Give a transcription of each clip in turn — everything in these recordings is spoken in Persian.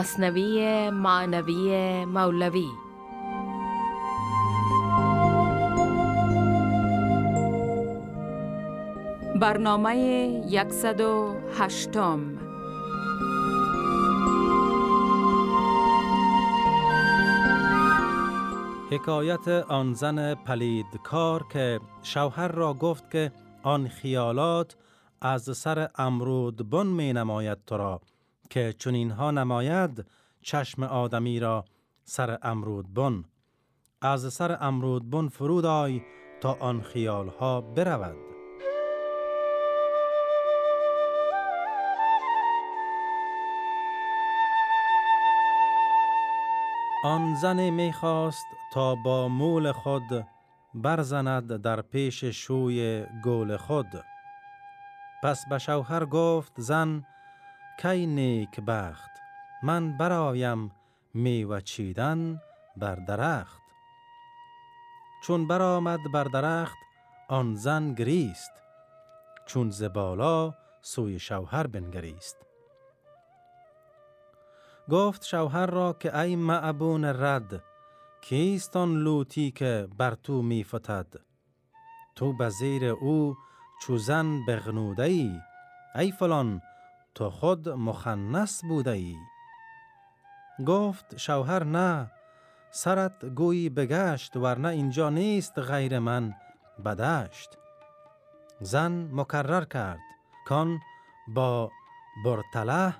مصنوی معنوی مولوی. برنامه 108 حکایت آن زن پلیدکار که شوهر را گفت که آن خیالات از سر امرود بن می نماید تو را. که چون اینها نماید چشم آدمی را سر امرود بن. از سر امرود بن فرود آی تا آن خیالها برود. آن زن می خواست تا با مول خود برزند در پیش شوی گول خود. پس به شوهر گفت زن کی نیک بخت من برایم میوه چیدن بر درخت. چون برآمد بر درخت آن زن گریست چون زبالا سوی شوهر بنگریست. گفت شوهر را که ای معبون رد کیست آن لوتی که بر تو می فتد؟ تو به زیر او چو زن بغنوده ای ای فلان تو خود مخنس بوده ای گفت شوهر نه سرت گویی بگشت ورنه اینجا نیست غیر من بدشت. زن مکرر کرد. کان با برتله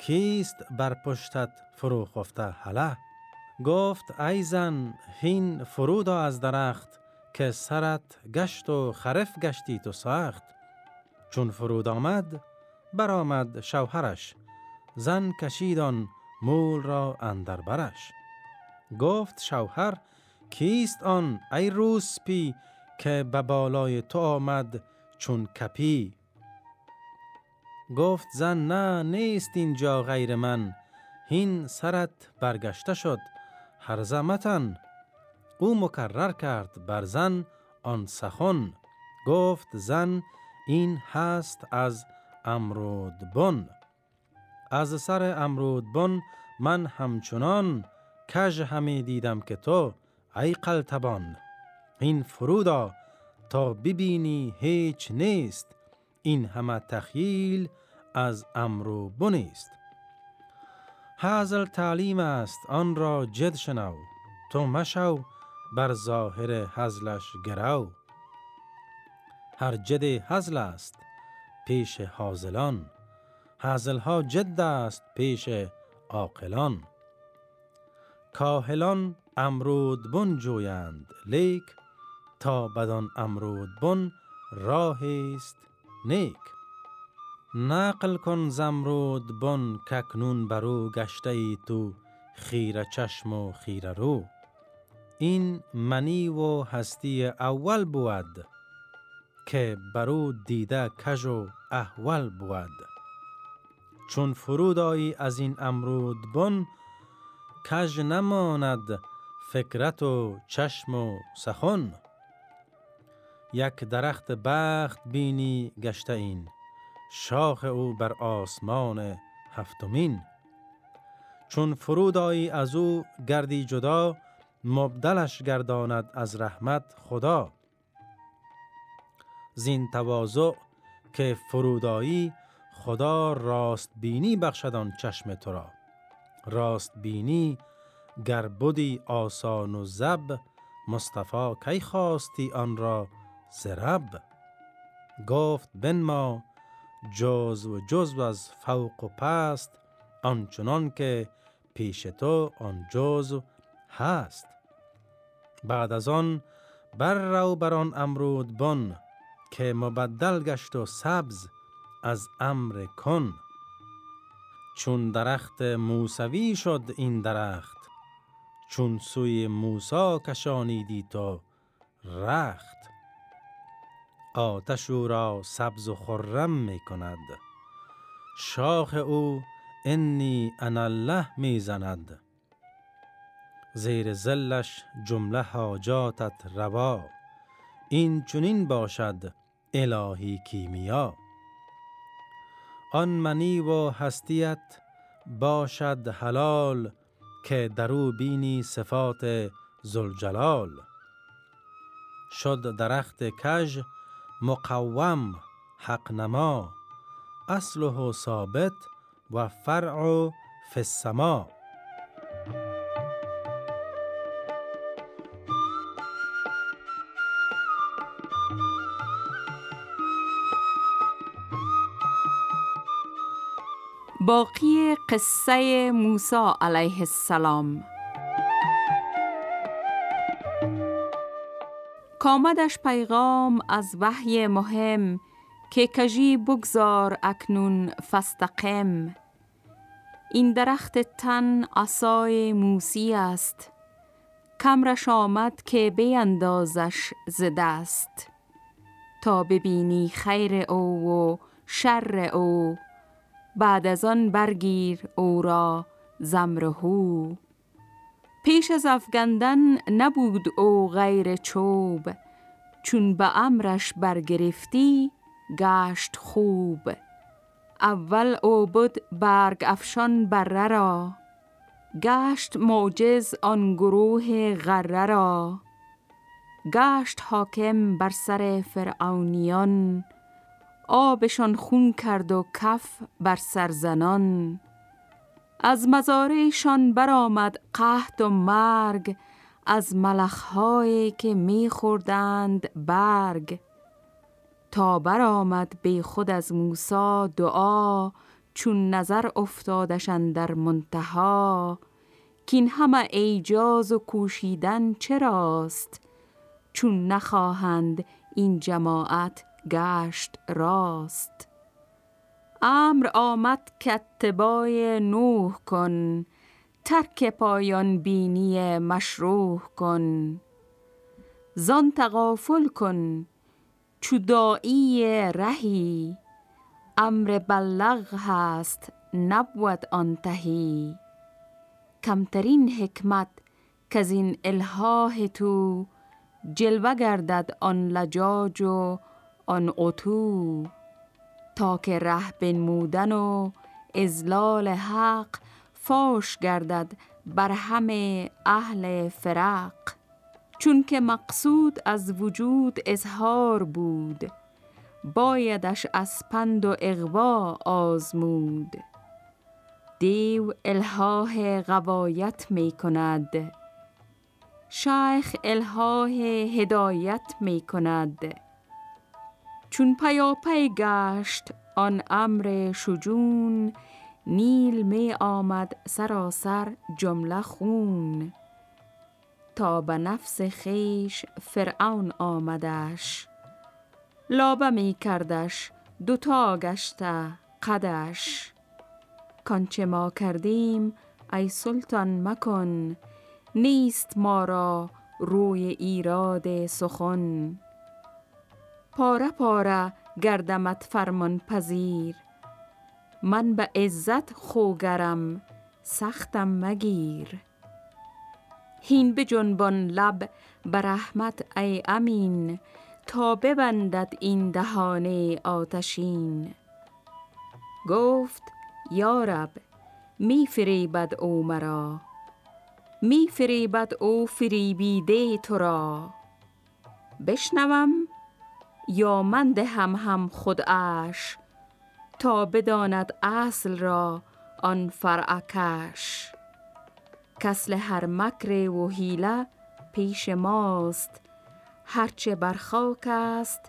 کیست بر پشتت فرو خفته حله گفت ای زن هین فرودا از درخت که سرت گشت و خرف گشتی تو سخت. چون فرود آمد برآمد شوهرش زن کشیدان مول را اندر برش. گفت شوهر کیست آن ای روسپی که به بالای تو آمد چون کپی؟ گفت زن نه نیست اینجا غیر من هین سرت برگشته شد هر زمتن. او مکرر کرد بر زن آن سخن گفت زن این هست از امرود بن. از سر امرود بن من همچنان کژ همی دیدم که تو ای قلتبان این فرودا تا ببینی هیچ نیست. این همه تخیل از امرو بنیست هزل تعلیم است آن را جد شنو تو مشو بر ظاهر هزلش گرو. هر جد هزل است پیش حازلان ها جد است پیش عاقلان. کاهلان امرود بن جویند لیک تا بدان امرود بن راهی است نیک. نقل کن زمرود بن ککنون برو گشته ای تو خیره چشم و خیره رو. این منی و هستی اول بود. که برو دیده کژ و احول بود. چون فرود آیی از این امرود بن کژ نماند فکرت و چشم و سخن. یک درخت بخت بینی گشته این شاخ او بر آسمان هفتمین. چون فرود آیی از او گردی جدا مبدلش گرداند از رحمت خدا. زین تواضع که فرودایی خدا راست بینی بخشدان چشم تو را. راست بینی گر بودی آسان و زب مصطفی کی خواستی آن را زرب گفت بن ما جز و جز از فوق و پست آنچنان که پیش تو آن جز هست. بعد از آن بر رو بر آن امرود بن که مبدل گشت و سبز از امر کن. چون درخت موسوی شد این درخت چون سوی موسا کشانیدی تو رخت. آتش او را سبز و خرم می کند. شاخ او انی انا الله می زند. زیر زلش جمله حاجاتت روا. این چنین باشد الهی کیمیا. آن منی و هستیت باشد حلال که درو بینی صفات زلجلال شد درخت کژ مقوم حق نما اصله ثابت و فرع فی السما. باقی قصه موسی علیه السلام. کامدش پیغام از وحی مهم که کجی بگذار اکنون فستقم این درخت تن عصای موسی است. کمرش آمد که بیندازش ز دست. تا ببینی خیر او و شر او. بعد از آن برگیر او را زمرهو پیش از افگندن نبود او غیر چوب چون به امرش برگرفتی گشت خوب. اول او بود برگ افشان بره را گشت معجز آن گروه غره را. گشت حاکم بر سر فرعونیان آبشان خون کرد و کف بر سرزنان. از مزارشان برآمد قحط و مرگ از ملخهایی که میخوردند برگ. تا برآمد به خود از موسا دعا چون نظر افتادشان در منتها. کین همه ایجاز و کوشیدن چراست؟ چون نخواهند این جماعت گشت راست. امر آمد کتبای نوح کن ترک پایان بینی مشروح کن. زان تغافل کن چودایی رهی. امر بلغ هست نبود آنتهی کمترین حکمت که این الهاه تو جلوه گردد آن لجاج و آن اتو تا که ره بنمودن و ازلال حق فاش گردد بر همه اهل فرق. چون که مقصود از وجود اظهار بود بایدش از پند و اغوا آزمود. دیو الهاه غوایت می کند. شیخ الهاه هدایت می کند. چون پیاپی گشت آن امر شجون نیل می آمد سراسر جمله خون. تا به نفس خیش فرعون آمدش. لابه می کردش دوتا گشته قدش. کانچه ما کردیم ای سلطان مکن نیست ما را روی ایراد سخن. پاره پاره گردمت فرمان پذیر. من به عزت خوگرم سختم مگیر. هین به جنبان لب به رحمت ای امین تا ببندد این دهانه آتشین. گفت یارب می فریبد او مرا. می فریبد او فریبیده تو را. بشنوم یا من دهم هم خودش تا بداند اصل را آن فرعکش کسل هر مکر و حیله پیش ماست هرچه بر خاک است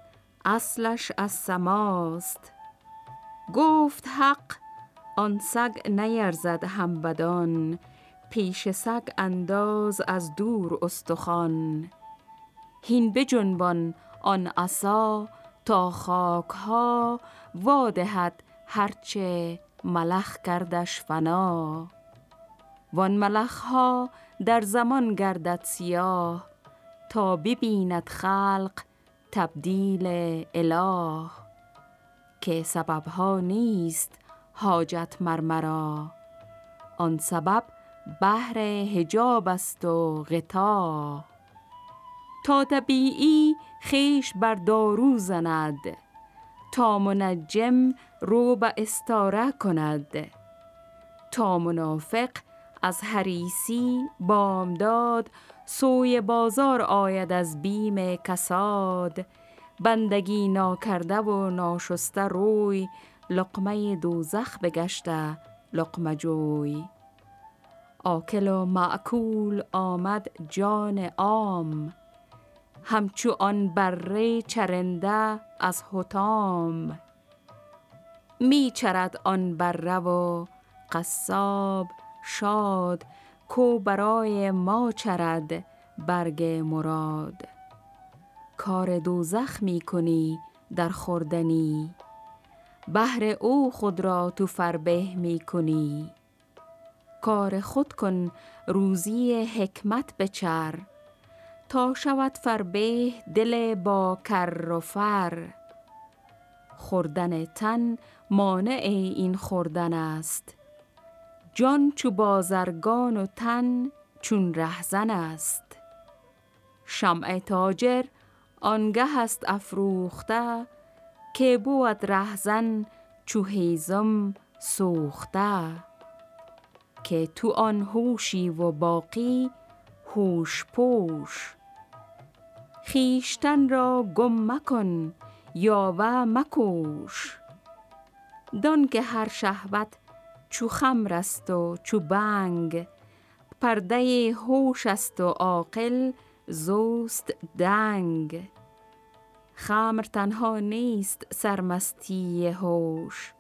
اصلش از سماست. گفت حق آن سگ نیرزد هم بدان پیش سگ انداز از دور استخوان. هین بجنبان آن عصا تا خاک ها وادهد هرچه ملخ کردش فنا. وان ملخ ها در زمان گردد سیاه تا ببیند خلق تبدیل اله. که سبب ها نیست حاجت مرمرا آن سبب بهر حجاب است و غطا. تا طبیعی خیش بر دارو زند تا منجم رو به استاره کند. تا منافق از حریسی بامداد سوی بازار آید از بیم کساد. بندگی ناکرده و ناشسته روی لقمه دوزخ بگشته لقمه جوی. آکل و معکول آمد جان عام. همچو آن بره چرنده از حتام می چرد آن بره و قصاب شاد کو برای ما چرد برگ مراد. کار دوزخ می کنی در خوردنی بهر او خود را تو فربه می کنی. کار خود کن روزی حکمت بچر تا شود فربه دل با کر و فر. خوردن تن مانع این خوردن است. جان چو بازرگان و تن چون رهزن است. شمع تاجر آنگه است افروخته که بود رهزن چو هیزم سوخته. که تو آن هوشی و باقی هوش پوش. خیشتن را گم مکن یا و مکوش. دان که هر شهوت چو خمر است و چو بنگ پرده هوش است و عاقل زوست دنگ. خمر تنها نیست سرمستی هوش.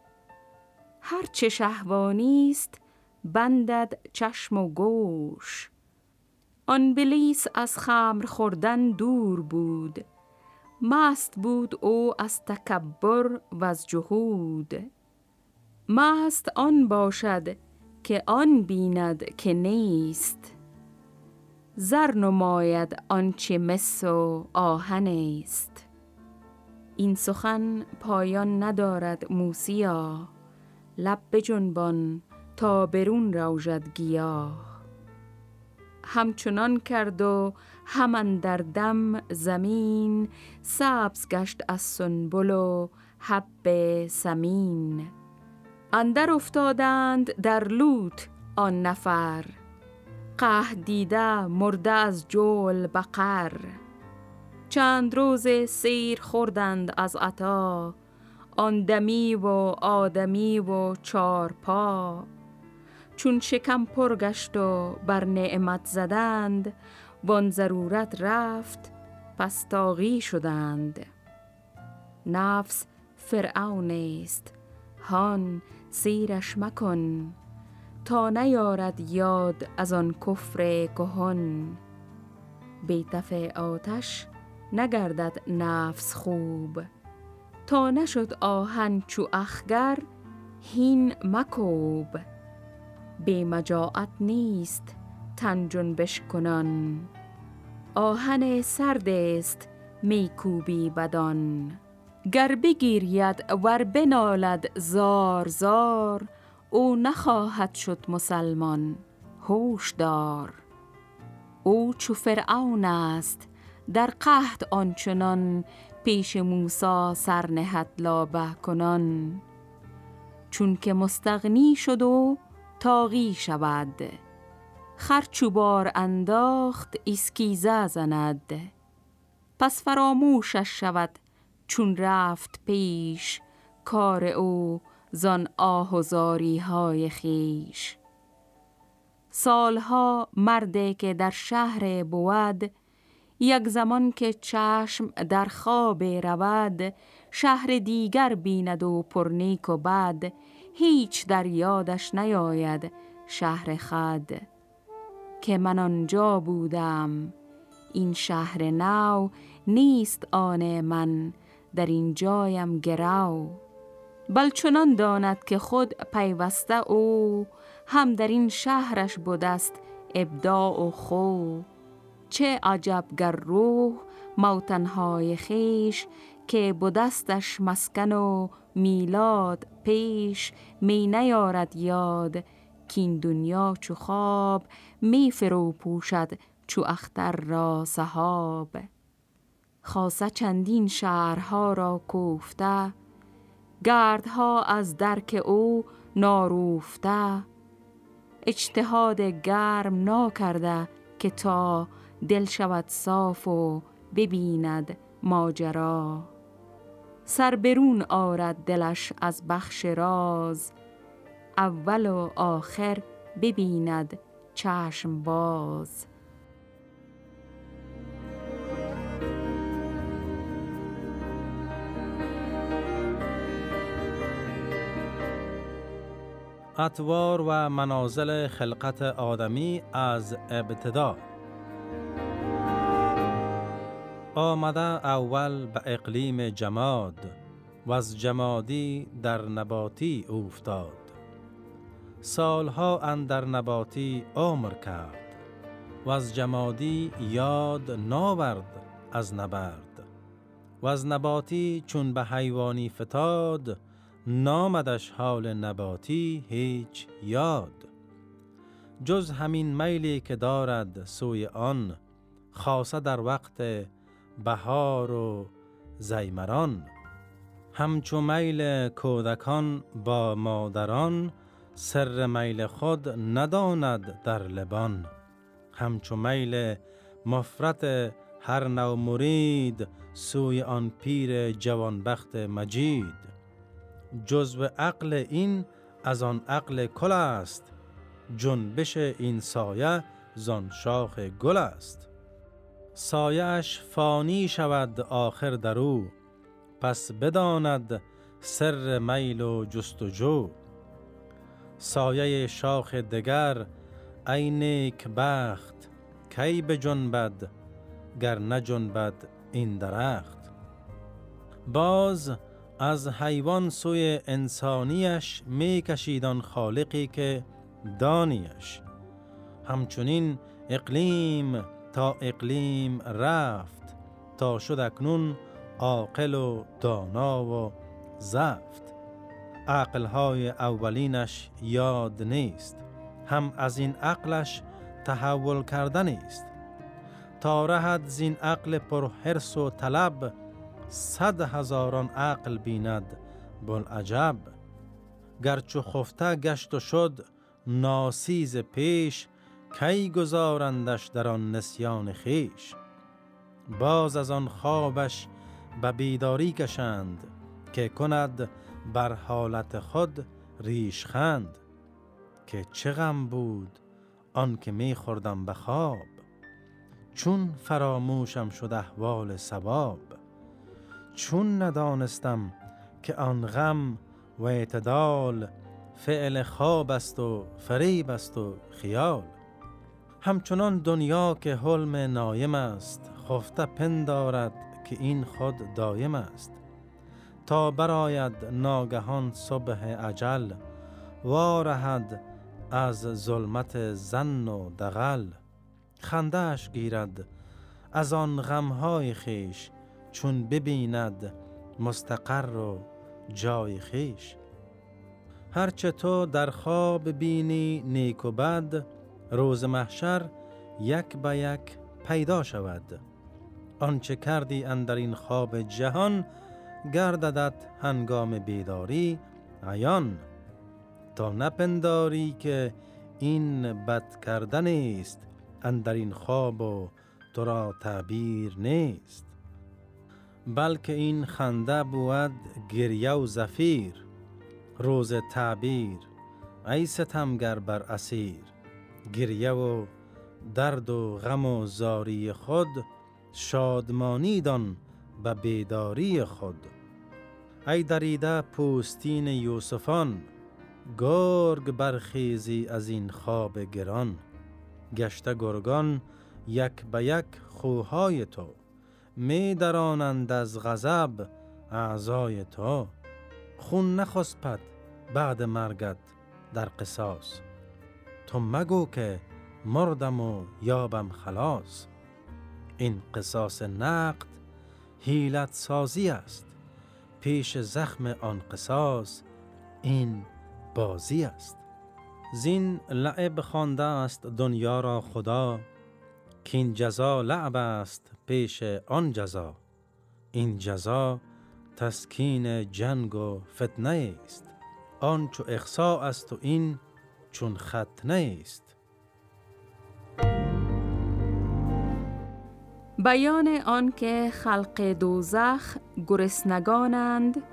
هر چه شهوانی است بندد چشم و گوش. آن بلیس از خمر خوردن دور بود. مست بود او از تکبر و از جهود. مست آن باشد که آن بیند که نیست. زر نماید آنچه مس و آهن است. این سخن پایان ندارد موسیا. لب بجنبان تا برون روژد گیاه. همچنان کرد و همان در دم زمین سبز گشت از سنبل و حب سمین. اندر افتادند در لوت آن نفر. قه دیده مرده از جول بقر. چند روز سیر خوردند از عطا. آن دمی و آدمی و چارپا چون شکم پر گشت و بر نعمت زدند وان ضرورت رفت پس تاغی شدند. نفس فرعون است هان سیرش مکن تا نیارد یاد از آن کفر کهن. بیتف آتش نگردد نفس خوب تا نشد آهن چو اخگر هین مکوب. بی مجاعت نیست تن جنبش کنان. آهن سرد است میکوبی بدان. گر بگیرید ور بنالد زار زار او نخواهد شد مسلمان هوش دار. او چو فرعون است در قحط آنچنان پیش موسا سر نهد لابه کنان. چون که مستغنی شد و تاغی شود. خرچوبار انداخت اسکیزه زند. پس فراموشش شود چون رفت پیش کار او زان آه های خیش سالها مرده که در شهر بود یک زمان که چشم در خواب رود شهر دیگر بیند و پرنیک و بد هیچ در یادش نیاید شهر خد که من آنجا بودم. این شهر نو نیست آن من در این جایم گرو. بل چنان داند که خود پیوسته او هم در این شهرش بودست ابداع و خو. چه عجب گر روح موتنهای خیش که بودستش مسکن و میلاد پیش می نیارد یاد کین دنیا چو خواب می فرو پوشد چو اختر را صحاب خاصه چندین شهرها را کوفته گردها از درک او ناروفته. اجتهاد گرم ناکرده که تا دل شود صاف و ببیند ماجرا. سر برون آرد دلش از بخش راز. اول و آخر ببیند چشم باز. اطوار و منازل خلقت آدمی از ابتدا آمده اول به اقلیم جماد و از جمادی در نباتی افتاد سالها اندر نباتی عمر کرد و از جمادی یاد ناورد از نبرد و از نباتی چون به حیوانی فتاد نامدش حال نباتی هیچ یاد. جز همین میلی که دارد سوی آن خاصه در وقت بهار و زیمران. همچو میل کودکان با مادران سر میل خود نداند در لبان. همچو میل مفرت هر نو مرید سوی آن پیر جوانبخت مجید. جزو عقل این از آن عقل کل است. جنبش این سایه زان شاخ گل است. سایش فانی شود آخر در او پس بداند سر میل و جستجو سایه شاخ دگر ای نیک بخت کی به جنبد گر نجنبد این درخت. باز از حیوان سوی انسانیش می کشیدان خالقی که دانیش. همچنین اقلیم تا اقلیم رفت تا شد اکنون عاقل و دانا و زفت. عقلهای اولینش یاد نیست هم از این عقلش تحول کردن است تا رهد زین عقل پر حرس و طلب صد هزاران عقل بیند عجب. گرچه خفته گشت و شد ناسیز پیش کی گذارندش در آن نسیان خیش باز از آن خوابش به بیداری کشند که کند بر حالت خود ریشخند که چه غم بود آن که می خوردم به خواب. چون فراموشم شد احوال سباب چون ندانستم که آن غم و اعتدال فعل خواب است و فریب است و خیال. همچنان دنیا که حلم نایم است خفته پندارد که این خود دایم است. تا براید ناگهان صبح عجل وارهد از ظلمت زن و دغل. خندهش گیرد از آن غمهای خیش چون ببیند مستقر و جای خیش هرچه تو در خواب بینی نیک و بد روز محشر یک به یک پیدا شود. آنچه کردی اندر این خواب جهان گرددت هنگام بیداری عیان. تا نپنداری که این بد کردن است اندر این خواب و تو را تعبیر نیست. بلکه این خنده بود گریه و زفیر. روز تعبیر ای ستمگر بر اسیر. گریه و درد و غم و زاری خود شادمانی دان به بیداری خود. ای دریده پوستین یوسفان گرگ برخیزی از این خواب گران. گشته گرگان یک به یک خوهای تو می درانند از غضب اعضای تو. خون نخسپد بعد مرگت در قصاص. تو مگو که مردم و یابم خلاص. این قصاص نقد هیلت سازی است. پیش زخم آن قصاص این بازی است. زین لعب خوانده است دنیا را خدا که این جزا لعب است پیش آن جزا. این جزا تسکین جنگ و فتنه است. آن چو اخصا است و این چون خط نیست. بیان آنکه خلق دوزخ گرسنگانند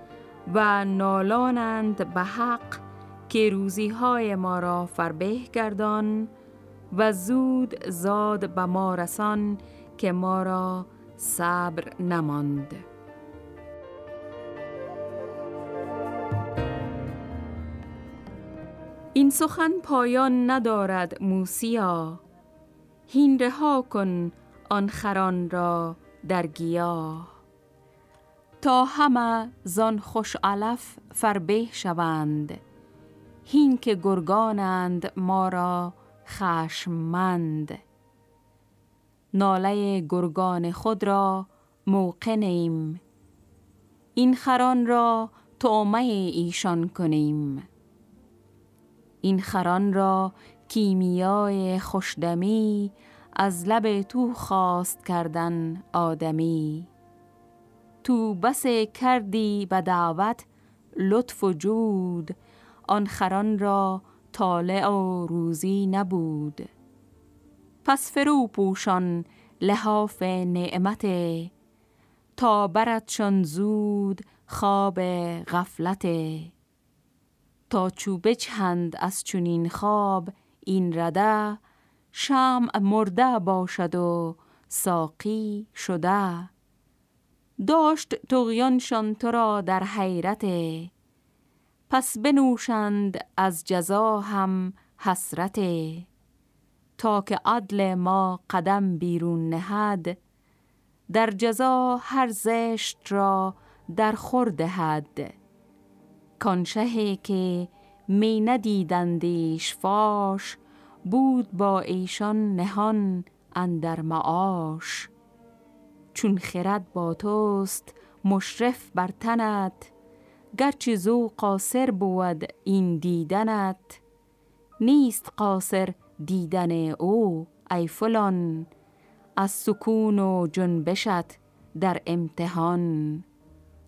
و نالانند به حق که روزی های ما را فربه گردان و زود زاد به ما رسان که ما را صبر نماند. این سخن پایان ندارد موسیا. هین رها کن آن خران را در گیاه. تا همه زان خوش علف فربه شوند. هین که گرگانند ما را خشمند ناله گرگان خود را موقنیم. این خران را تومه ایشان کنیم. این خران را کیمیای خوشدمی از لب تو خواست کردن آدمی. تو بس کردی به دعوت لطف و جود آن خران را طالع و روزی نبود. پس فرو پوشان لحاف نعمت تا برتشان زود خواب غفلت. تا چوبه چند از چونین خواب این رده شمع مرده باشد و ساقی شده. داشت تغیانشان تو را در حیرت پس بنوشند از جزا هم حسرت. تا که عدل ما قدم بیرون نهد در جزا هر زشت را در خورده کانشهی که می ندیدندیش فاش بود با ایشان نهان اندر معاش. چون خرد با توست مشرف بر تنت گرچه زو قاصر بود این دیدنت. نیست قاصر دیدن او ای فلان از سکون و جنبشت در امتحان.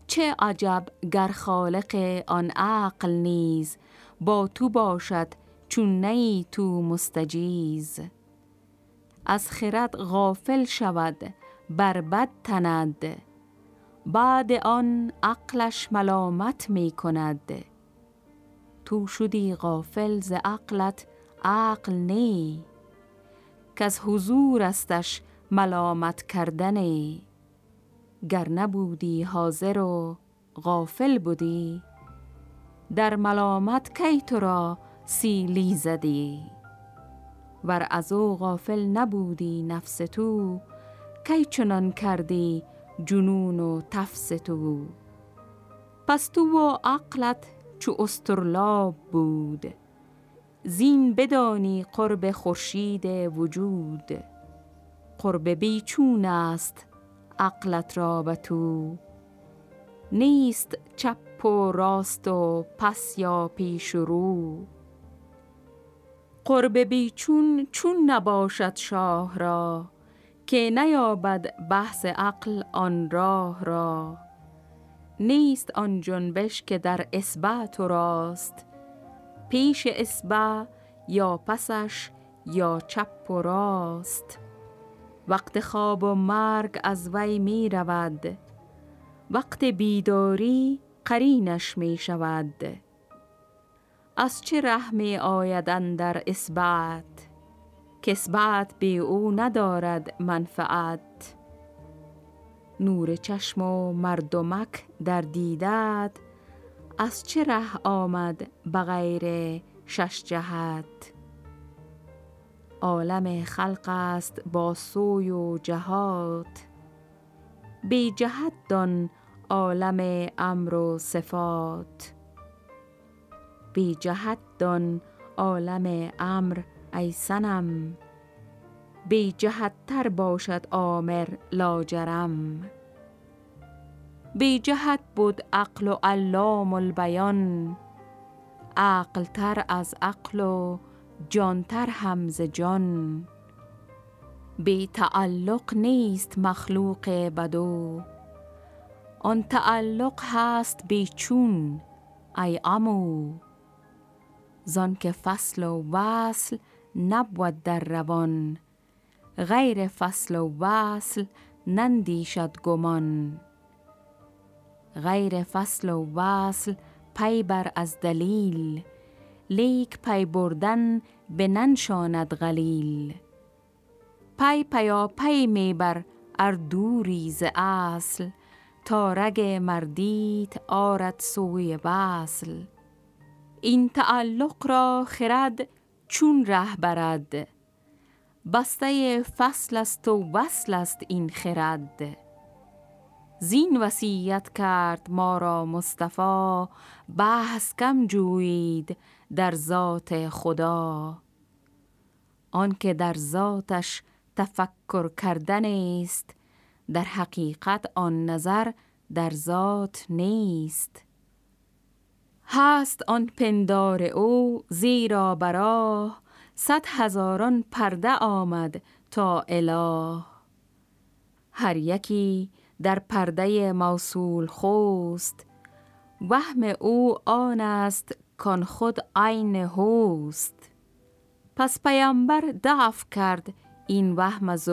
چه عجب گر خالق آن عقل نیز با تو باشد چون نی تو مستجیز. از خرد غافل شود بر بد تند بعد آن عقلش ملامت می کند. تو شدی غافل ز عقلت عقل نی که از حضور استش ملامت کردنی گر نبودی حاضر و غافل بودی در ملامت کی تو را سیلی زدی؟ ور از او غافل نبودی نفس تو کی چنان کردی جنون و تفس تو؟ پس تو و عقلت چو استرلاب بود زین بدانی قرب خورشید وجود. قرب بیچون است عقلت را به تو. نیست چپ و راست و پس یا پیش رو. قرب بیچون چون نباشد شاه را که نیابد بحث عقل آن راه را. نیست آن جنبش که در اسبع تو راست پیش اسبع یا پسش یا چپ و راست. وقت خواب و مرگ از وی می رود. وقت بیداری قرینش می شود. از چه رحمی آیدن در اسبعت کسبت به او ندارد منفعت. نور چشم و مردمک در دیدت از چه ره آمد بغیر شش جهت عالم خلق است با سوی و جهات. بی جهت دان عالم امر و صفات. بی جهت دان عالم امر ای سنم بی جهت تر باشد آمر لاجرم. بی جهت بود عقل و علام البیان. عقل تر از عقل و جان تر هم ز جان. بی تعلق نیست مخلوق بدو آن تعلق هست بی چون ای عمو زان که فصل و وصل نبود در روان غیر فصل و وصل نندیشد گمان. غیر فصل و وصل پی بر از دلیل لیک پی بردن به ننشاند غلیل. پی پیا پی میبر ار دوری ز اصل تا رگ مردیت آرد سوی وصل. این تعلق را خرد چون ره برد. بسته فصل است و وصل است این خرد. زین وصیت کرد ما را مصطفی بحث کم جویید در ذات خدا. آنکه در ذاتش تفکر کردن است در حقیقت آن نظر در ذات نیست. هست آن پندار او زیرا براه صد هزاران پرده آمد تا اله. هر یکی در پرده موصول خوست وهم او آن است کان خود عین هوست. پس پیامبر دعف کرد این وهم از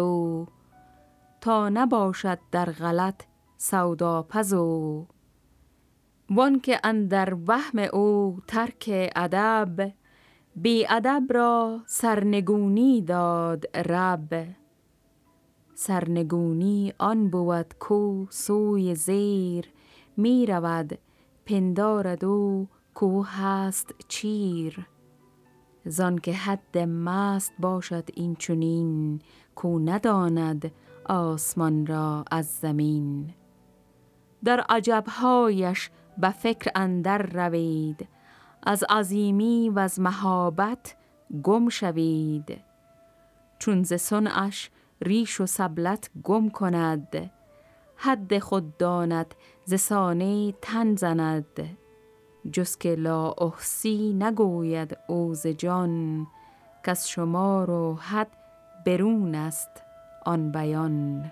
تا نباشد در غلط سودا پزو وان که اندر وهم او ترک ادب بی ادب را سرنگونی داد رب. سرنگونی آن بود کو سوی زیر می رود پندارد او کو هست چیر. زان که حد مست باشد این چونین کو نداند آسمان را از زمین. در عجبهایش به فکر اندر روید از عظیمی و از مهابت گم شوید. چون ز صنعش ریش و سبلت گم کند. حد خود داند ز سانه تن زند. جز که لا احسی نگوید او ز جان کس شما رو حد برون است آن بیان.